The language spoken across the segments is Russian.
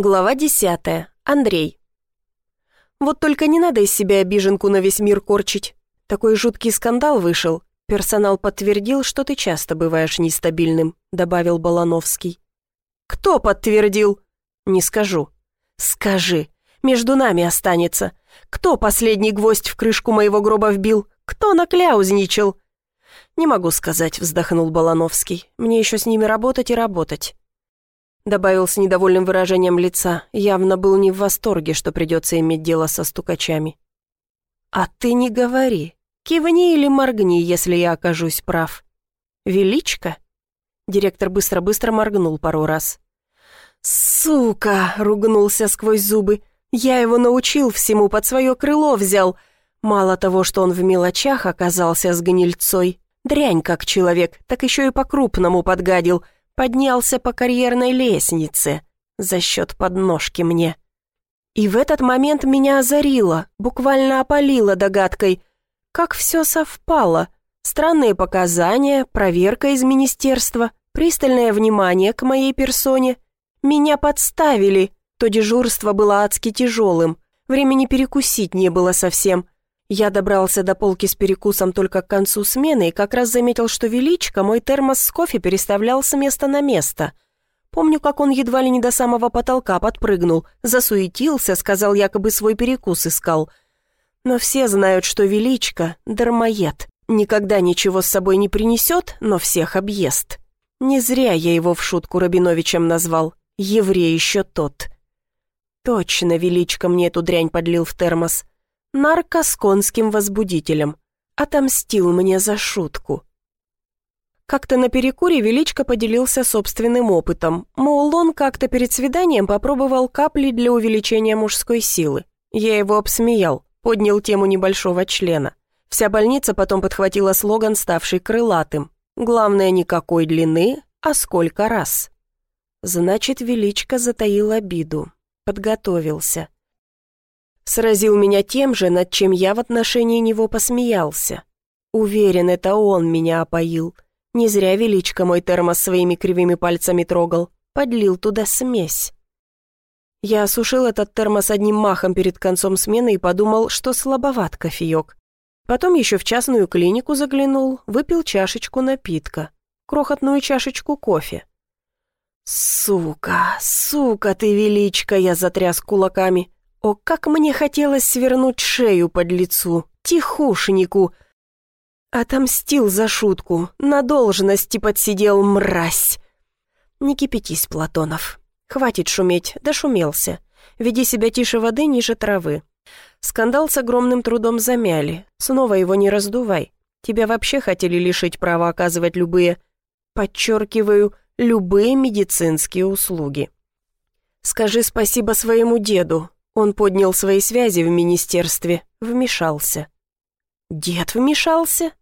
Глава десятая. Андрей. Вот только не надо из себя обиженку на весь мир корчить. Такой жуткий скандал вышел. Персонал подтвердил, что ты часто бываешь нестабильным, добавил Балановский. Кто подтвердил? Не скажу. Скажи. Между нами останется. Кто последний гвоздь в крышку моего гроба вбил? Кто накляузничал? Не могу сказать, вздохнул Балановский. Мне еще с ними работать и работать добавил с недовольным выражением лица, явно был не в восторге, что придется иметь дело со стукачами. «А ты не говори. Кивни или моргни, если я окажусь прав. Величко?» Директор быстро-быстро моргнул пару раз. «Сука!» — ругнулся сквозь зубы. «Я его научил всему, под свое крыло взял. Мало того, что он в мелочах оказался с гнильцой, дрянь как человек, так еще и по-крупному подгадил» поднялся по карьерной лестнице за счет подножки мне. И в этот момент меня озарило, буквально опалило догадкой, как все совпало. Странные показания, проверка из министерства, пристальное внимание к моей персоне. Меня подставили, то дежурство было адски тяжелым, времени перекусить не было совсем – я добрался до полки с перекусом только к концу смены и как раз заметил, что Величко мой термос с кофе переставлял с места на место. Помню, как он едва ли не до самого потолка подпрыгнул, засуетился, сказал, якобы свой перекус искал. Но все знают, что Величко — дармоед. Никогда ничего с собой не принесет, но всех объест. Не зря я его в шутку Рабиновичем назвал. Еврей еще тот. Точно Величко мне эту дрянь подлил в термос нарко с конским возбудителем. Отомстил мне за шутку. Как-то на перекуре Величко поделился собственным опытом. Мол, он как-то перед свиданием попробовал капли для увеличения мужской силы. Я его обсмеял, поднял тему небольшого члена. Вся больница потом подхватила слоган, ставший крылатым. Главное, никакой длины, а сколько раз. Значит, Величко затаил обиду. Подготовился сразил меня тем же, над чем я в отношении него посмеялся. Уверен, это он меня опоил. Не зря Величко мой термос своими кривыми пальцами трогал, подлил туда смесь. Я осушил этот термос одним махом перед концом смены и подумал, что слабоват кофеек. Потом еще в частную клинику заглянул, выпил чашечку напитка, крохотную чашечку кофе. «Сука, сука ты, Величко!» я затряс кулаками. О, как мне хотелось свернуть шею под лицу, тихушнику. Отомстил за шутку, на должности подсидел мразь. Не кипятись, Платонов. Хватит шуметь, дошумелся. Веди себя тише воды, ниже травы. Скандал с огромным трудом замяли. Снова его не раздувай. Тебя вообще хотели лишить права оказывать любые, подчеркиваю, любые медицинские услуги. Скажи спасибо своему деду, он поднял свои связи в министерстве, вмешался. «Дед вмешался?»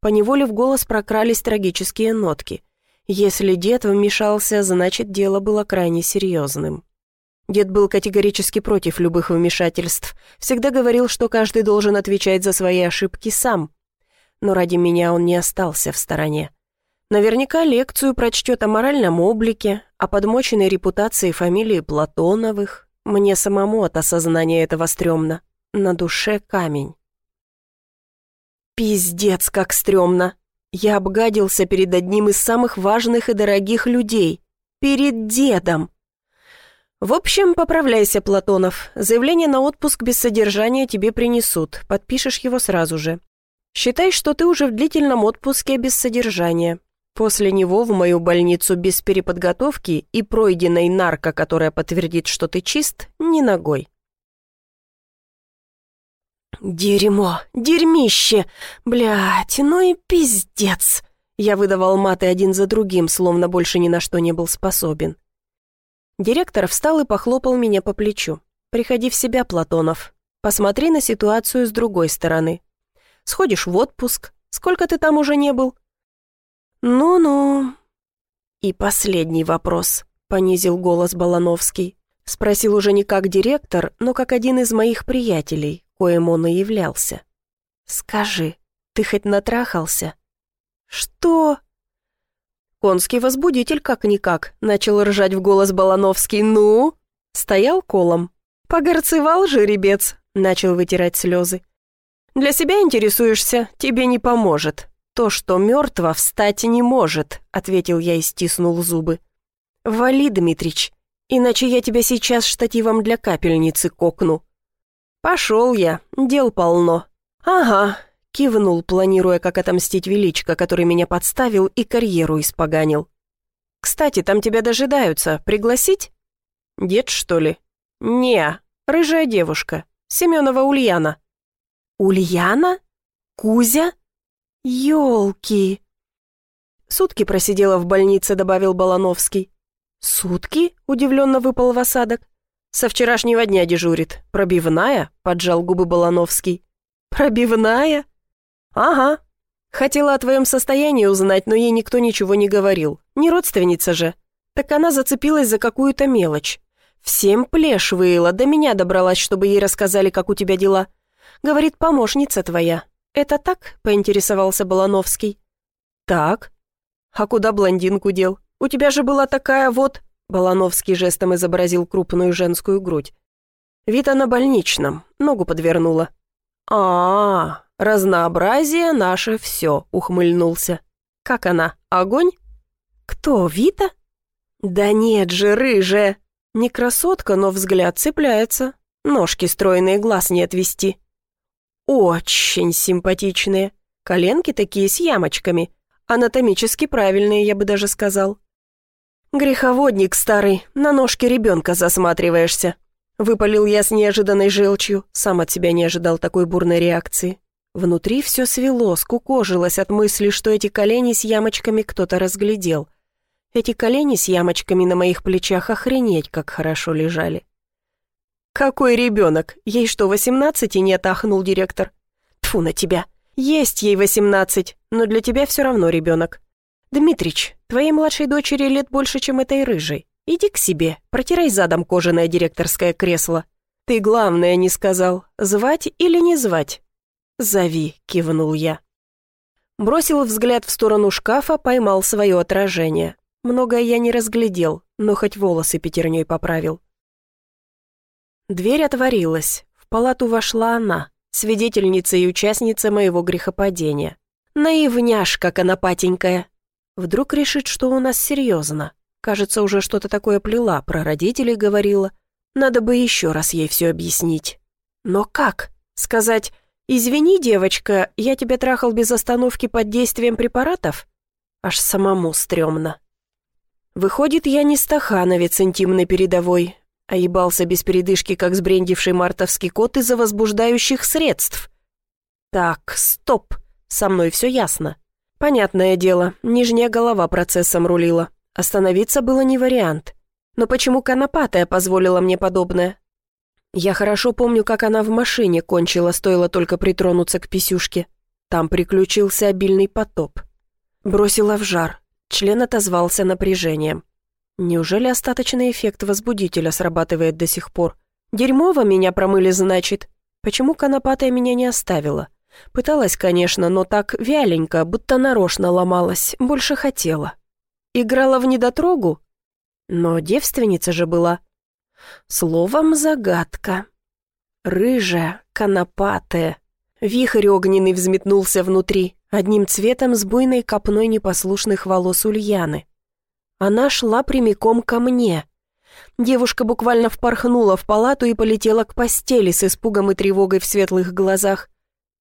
Поневоле в голос прокрались трагические нотки. Если дед вмешался, значит, дело было крайне серьезным. Дед был категорически против любых вмешательств, всегда говорил, что каждый должен отвечать за свои ошибки сам. Но ради меня он не остался в стороне. Наверняка лекцию прочтет о моральном облике, о подмоченной репутации фамилии Платоновых, мне самому от осознания этого стрёмно. На душе камень. Пиздец, как стрёмно. Я обгадился перед одним из самых важных и дорогих людей. Перед дедом. В общем, поправляйся, Платонов. Заявление на отпуск без содержания тебе принесут. Подпишешь его сразу же. Считай, что ты уже в длительном отпуске без содержания. После него в мою больницу без переподготовки и пройденной нарко, которая подтвердит, что ты чист, ни ногой. «Дерьмо! Дерьмище! Блядь, ну и пиздец!» Я выдавал маты один за другим, словно больше ни на что не был способен. Директор встал и похлопал меня по плечу. «Приходи в себя, Платонов. Посмотри на ситуацию с другой стороны. Сходишь в отпуск. Сколько ты там уже не был? «Ну-ну». «И последний вопрос», — понизил голос Балановский. Спросил уже не как директор, но как один из моих приятелей, коим он и являлся. «Скажи, ты хоть натрахался?» «Что?» «Конский возбудитель как-никак», — начал ржать в голос Балановский. «Ну?» Стоял колом. «Погорцевал жеребец», — начал вытирать слезы. «Для себя интересуешься, тебе не поможет. То, что мертво, встать не может», — ответил я и стиснул зубы. «Вали, Дмитрич, иначе я тебя сейчас штативом для капельницы кокну». «Пошел я, дел полно». «Ага», — кивнул, планируя, как отомстить величко, который меня подставил и карьеру испоганил. «Кстати, там тебя дожидаются. Пригласить?» «Дед, что ли?» «Не, рыжая девушка. Семенова Ульяна». «Ульяна? Кузя? Ёлки!» «Сутки просидела в больнице», — добавил Балановский. «Сутки?» — удивленно выпал в осадок. «Со вчерашнего дня дежурит. Пробивная?» — поджал губы Балановский. «Пробивная?» «Ага. Хотела о твоем состоянии узнать, но ей никто ничего не говорил. Не родственница же. Так она зацепилась за какую-то мелочь. Всем плешь выила, до меня добралась, чтобы ей рассказали, как у тебя дела. Говорит, помощница твоя. Это так?» — поинтересовался Балановский. «Так. А куда блондинку дел? У тебя же была такая вот...» Балановский жестом изобразил крупную женскую грудь. Вид она больничном, ногу подвернула. а, -а, -а разнообразие наше все», — ухмыльнулся. «Как она, огонь?» «Кто, Вита?» «Да нет же, рыжая!» Не красотка, но взгляд цепляется. Ножки стройные, глаз не отвести. Очень симпатичные. Коленки такие с ямочками. Анатомически правильные, я бы даже сказал. «Греховодник старый, на ножке ребенка засматриваешься». Выпалил я с неожиданной желчью, сам от себя не ожидал такой бурной реакции. Внутри все свело, скукожилось от мысли, что эти колени с ямочками кто-то разглядел. Эти колени с ямочками на моих плечах охренеть, как хорошо лежали. «Какой ребенок? Ей что, восемнадцати нет?» – ахнул директор. Тфу на тебя. Есть ей восемнадцать, но для тебя все равно ребенок. Дмитрич, твоей младшей дочери лет больше, чем этой рыжей. Иди к себе, протирай задом кожаное директорское кресло. Ты главное не сказал, звать или не звать?» «Зови», — кивнул я. Бросил взгляд в сторону шкафа, поймал свое отражение. Многое я не разглядел, но хоть волосы пятерней поправил. Дверь отворилась. В палату вошла она, свидетельница и участница моего грехопадения. Наивняшка конопатенькая. Вдруг решит, что у нас серьезно. Кажется, уже что-то такое плела, про родителей говорила. Надо бы еще раз ей все объяснить. Но как? Сказать, извини, девочка, я тебя трахал без остановки под действием препаратов? Аж самому стрёмно. Выходит, я не стахановец интимной передовой, а ебался без передышки, как сбрендивший мартовский кот из-за возбуждающих средств. Так, стоп, со мной все ясно. Понятное дело, нижняя голова процессом рулила. Остановиться было не вариант. Но почему конопатая позволила мне подобное? Я хорошо помню, как она в машине кончила, стоило только притронуться к писюшке. Там приключился обильный потоп. Бросила в жар. Член отозвался напряжением. Неужели остаточный эффект возбудителя срабатывает до сих пор? Дерьмово меня промыли, значит. Почему конопатая меня не оставила? Пыталась, конечно, но так вяленько, будто нарочно ломалась, больше хотела. Играла в недотрогу? Но девственница же была. Словом, загадка. Рыжая, конопатая. Вихрь огненный взметнулся внутри, одним цветом с буйной копной непослушных волос Ульяны. Она шла прямиком ко мне. Девушка буквально впорхнула в палату и полетела к постели с испугом и тревогой в светлых глазах.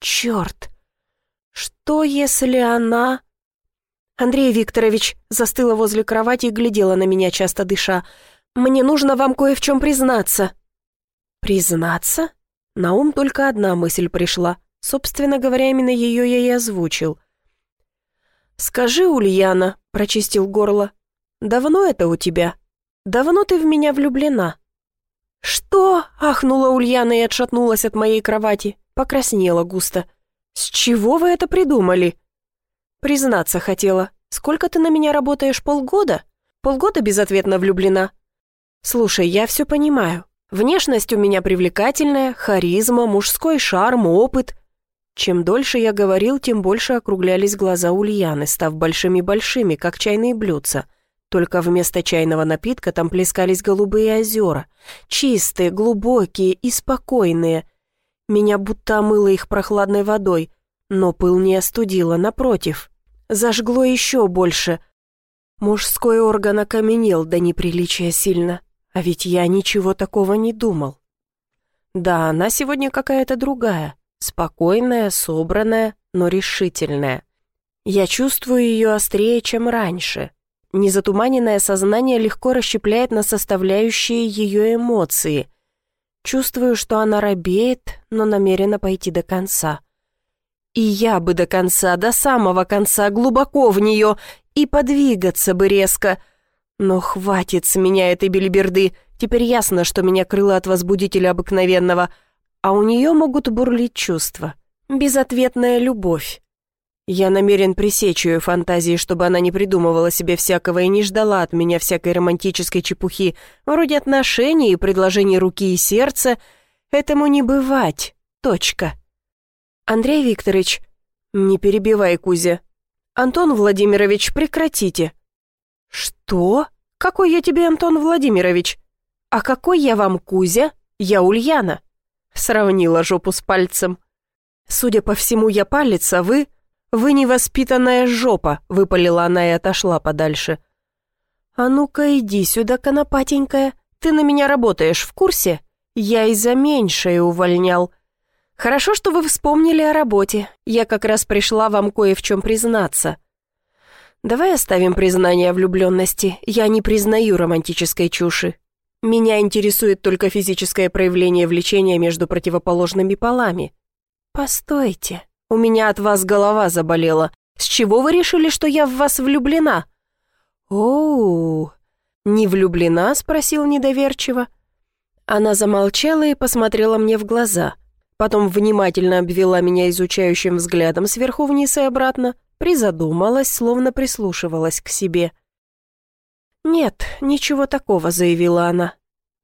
«Черт! Что, если она...» Андрей Викторович застыла возле кровати и глядела на меня, часто дыша. «Мне нужно вам кое в чем признаться». «Признаться?» На ум только одна мысль пришла. Собственно говоря, именно ее я и озвучил. «Скажи, Ульяна», — прочистил горло, — «давно это у тебя? Давно ты в меня влюблена?» «Что?» — ахнула Ульяна и отшатнулась от моей кровати, покраснела густо. «С чего вы это придумали?» Признаться хотела. Сколько ты на меня работаешь, полгода? Полгода безответно влюблена? Слушай, я все понимаю. Внешность у меня привлекательная, харизма, мужской шарм, опыт. Чем дольше я говорил, тем больше округлялись глаза Ульяны, став большими-большими, как чайные блюдца. Только вместо чайного напитка там плескались голубые озера, чистые, глубокие и спокойные. Меня будто омыло их прохладной водой, но пыл не остудило, напротив. Зажгло еще больше. Мужской орган окаменел до неприличия сильно, а ведь я ничего такого не думал. Да, она сегодня какая-то другая, спокойная, собранная, но решительная. Я чувствую ее острее, чем раньше. Незатуманенное сознание легко расщепляет на составляющие ее эмоции. Чувствую, что она робеет, но намерена пойти до конца. И я бы до конца, до самого конца, глубоко в нее, и подвигаться бы резко. Но хватит с меня этой белиберды, теперь ясно, что меня крыло от возбудителя обыкновенного, а у нее могут бурлить чувства. Безответная любовь. Я намерен пресечь ее фантазии, чтобы она не придумывала себе всякого и не ждала от меня всякой романтической чепухи, вроде отношений и предложений руки и сердца. Этому не бывать. Точка. «Андрей Викторович...» «Не перебивай, Кузя. Антон Владимирович, прекратите». «Что? Какой я тебе Антон Владимирович? А какой я вам Кузя? Я Ульяна». Сравнила жопу с пальцем. «Судя по всему, я палец, а вы...» «Вы невоспитанная жопа», — выпалила она и отошла подальше. «А ну-ка иди сюда, конопатенькая. Ты на меня работаешь, в курсе? Я и за меньшее увольнял. «Хорошо, что вы вспомнили о работе. Я как раз пришла вам кое в чем признаться». «Давай оставим признание влюбленности. Я не признаю романтической чуши. Меня интересует только физическое проявление влечения между противоположными полами». «Постойте, у меня от вас голова заболела. С чего вы решили, что я в вас влюблена?» «Оу, не влюблена?» — спросил недоверчиво. Она замолчала и посмотрела мне в глаза — потом внимательно обвела меня изучающим взглядом сверху вниз и обратно, призадумалась, словно прислушивалась к себе. «Нет, ничего такого», — заявила она.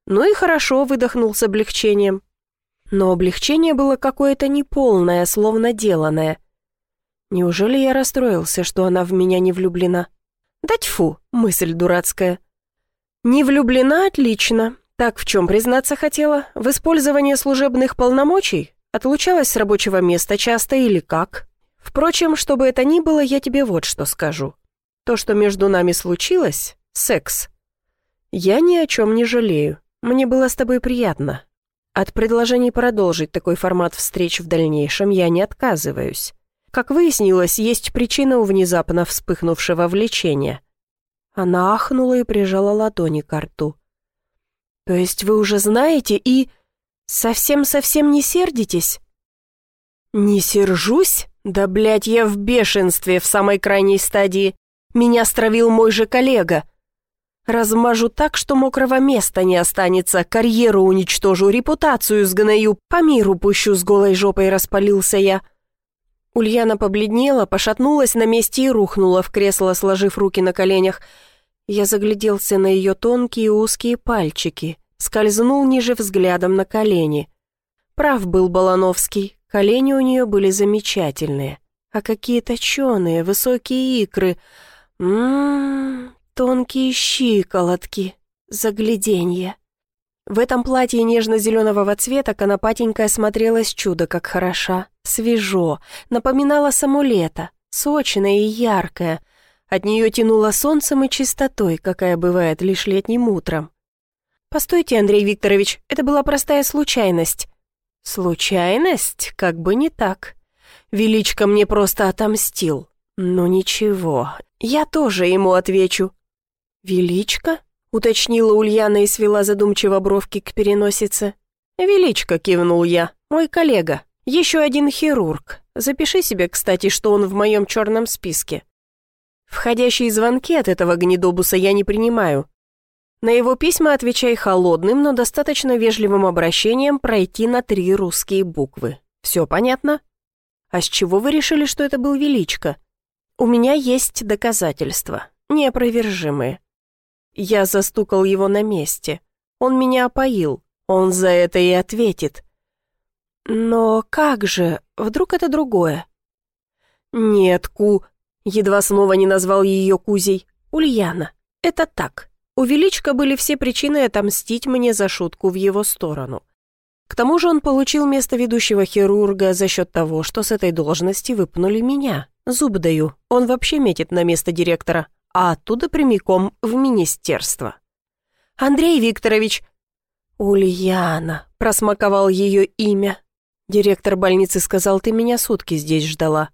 «Ну и хорошо», — выдохнул с облегчением. Но облегчение было какое-то неполное, словно деланное. Неужели я расстроился, что она в меня не влюблена? Да тьфу, мысль дурацкая. Не влюблена — отлично. Так в чем признаться хотела? В использовании служебных полномочий? Отлучалась с рабочего места часто или как? Впрочем, что бы это ни было, я тебе вот что скажу. То, что между нами случилось, секс. Я ни о чем не жалею. Мне было с тобой приятно. От предложений продолжить такой формат встреч в дальнейшем я не отказываюсь. Как выяснилось, есть причина у внезапно вспыхнувшего влечения. Она ахнула и прижала ладони к рту. «То есть вы уже знаете и... совсем-совсем не сердитесь?» «Не сержусь? Да, блядь, я в бешенстве в самой крайней стадии. Меня стравил мой же коллега. Размажу так, что мокрого места не останется, карьеру уничтожу, репутацию сгною, по миру пущу с голой жопой, распалился я». Ульяна побледнела, пошатнулась на месте и рухнула в кресло, сложив руки на коленях. Я загляделся на ее тонкие узкие пальчики, скользнул ниже взглядом на колени. Прав был Балановский, колени у нее были замечательные, а какие точеные, высокие икры. Ммм, тонкие щиколотки, загляденье. В этом платье нежно-зеленого цвета конопатенькая смотрелась чудо как хороша, свежо, напоминала само лето, сочное и яркое — от нее тянуло солнцем и чистотой, какая бывает лишь летним утром. «Постойте, Андрей Викторович, это была простая случайность». «Случайность? Как бы не так. Величко мне просто отомстил. Ну ничего, я тоже ему отвечу». «Величко?» — уточнила Ульяна и свела задумчиво бровки к переносице. «Величко», — кивнул я, — «мой коллега. Еще один хирург. Запиши себе, кстати, что он в моем черном списке». Входящие звонки от этого гнедобуса я не принимаю. На его письма отвечай холодным, но достаточно вежливым обращением пройти на три русские буквы. Все понятно? А с чего вы решили, что это был Величко? У меня есть доказательства, неопровержимые. Я застукал его на месте. Он меня опоил. Он за это и ответит. Но как же, вдруг это другое? Нет, Ку, Едва снова не назвал ее Кузей. Ульяна. Это так. У Величка были все причины отомстить мне за шутку в его сторону. К тому же он получил место ведущего хирурга за счет того, что с этой должности выпнули меня. Зуб даю, он вообще метит на место директора, а оттуда прямиком в министерство. «Андрей Викторович!» «Ульяна!» – просмаковал ее имя. Директор больницы сказал, ты меня сутки здесь ждала.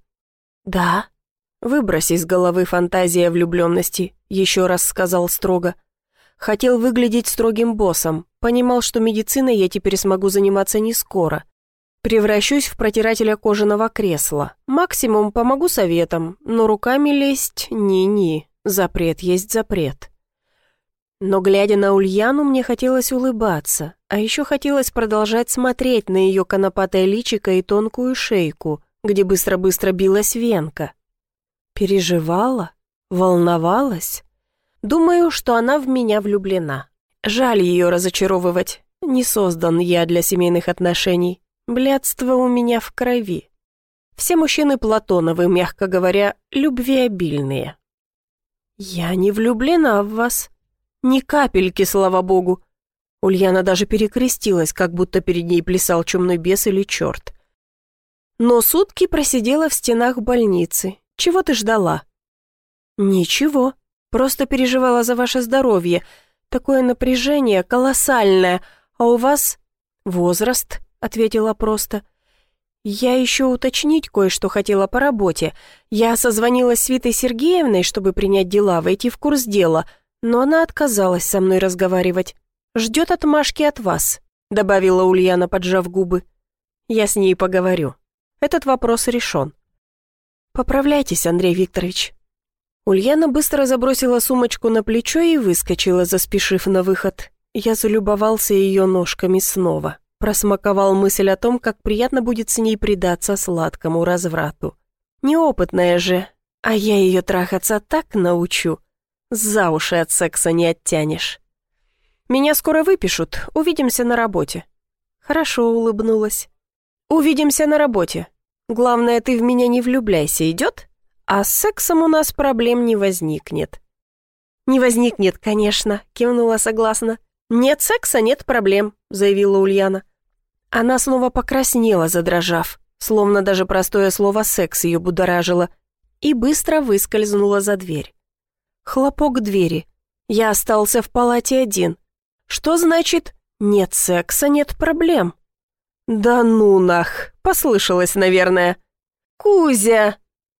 «Да?» «Выбрось из головы фантазия влюбленности», – еще раз сказал строго. Хотел выглядеть строгим боссом, понимал, что медициной я теперь смогу заниматься не скоро. Превращусь в протирателя кожаного кресла. Максимум помогу советом, но руками лезть ни-ни, запрет есть запрет. Но, глядя на Ульяну, мне хотелось улыбаться, а еще хотелось продолжать смотреть на ее конопатое личико и тонкую шейку, где быстро-быстро билась венка. Переживала? Волновалась? Думаю, что она в меня влюблена. Жаль ее разочаровывать. Не создан я для семейных отношений. Блядство у меня в крови. Все мужчины Платоновы, мягко говоря, любвеобильные. Я не влюблена в вас. Ни капельки, слава богу. Ульяна даже перекрестилась, как будто перед ней плясал чумной бес или черт. Но сутки просидела в стенах больницы. Чего ты ждала? Ничего. Просто переживала за ваше здоровье. Такое напряжение колоссальное. А у вас возраст, ответила просто. Я еще уточнить кое-что хотела по работе. Я созвонилась с Витой Сергеевной, чтобы принять дела, войти в курс дела, но она отказалась со мной разговаривать. Ждет отмашки от вас, добавила Ульяна, поджав губы. Я с ней поговорю. Этот вопрос решен. Поправляйтесь, Андрей Викторович. Ульяна быстро забросила сумочку на плечо и выскочила, заспешив на выход. Я залюбовался ее ножками снова. Просмаковал мысль о том, как приятно будет с ней предаться сладкому разврату. Неопытная же, а я ее трахаться так научу. За уши от секса не оттянешь. Меня скоро выпишут, увидимся на работе. Хорошо улыбнулась. Увидимся на работе. Главное, ты в меня не влюбляйся, идет? а с сексом у нас проблем не возникнет». «Не возникнет, конечно», — кивнула согласно. «Нет секса, нет проблем», — заявила Ульяна. Она снова покраснела, задрожав, словно даже простое слово «секс» ее будоражило, и быстро выскользнула за дверь. Хлопок двери. Я остался в палате один. Что значит «нет секса, нет проблем»? «Да ну нах!» — послышалось, наверное. «Кузя!»